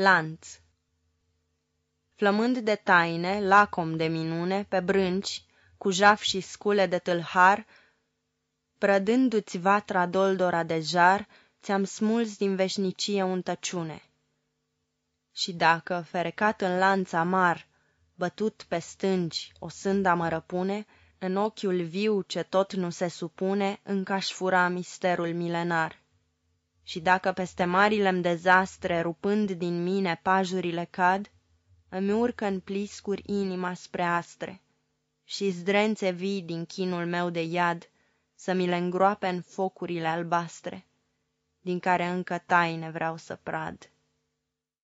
Lanț Flămând de taine, lacom de minune, pe brânci, cu jaf și scule de tâlhar, Prădându-ți vatra doldora de jar, ți-am smuls din veșnicie untăciune. Și dacă, ferecat în lanț amar, bătut pe stânci, o sânda mă răpune, în ochiul viu ce tot nu se supune, încă-aș fura misterul milenar. Și dacă peste marile-mi dezastre, rupând din mine pajurile cad, îmi urcă în pliscuri inima spre astre și zdrențe vii din chinul meu de iad să mi le îngroape în focurile albastre, din care încă taine vreau să prad.